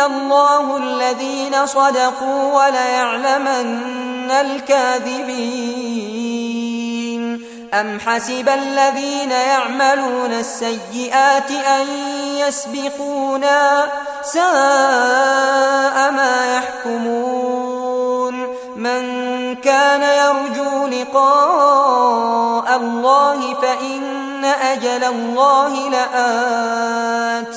الله الذين صدقوا وليعلمن الكاذبين أم حسب الذين يعملون السيئات أن يسبقونا ساء ما يحكمون من كان يرجو لقاء الله فإن أجل الله لآت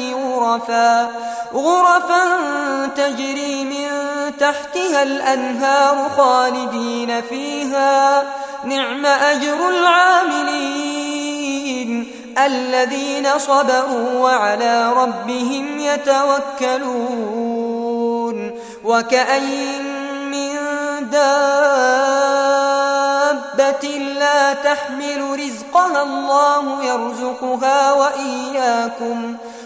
غرفا غرفا تجري من تحتها الأنهار خالدين فيها نعم أجر العاملين الذين صبروا وعلى ربهم يتوكلون. وكأين من دابة لا تحمل رزقها الله يرزقها وإياكم.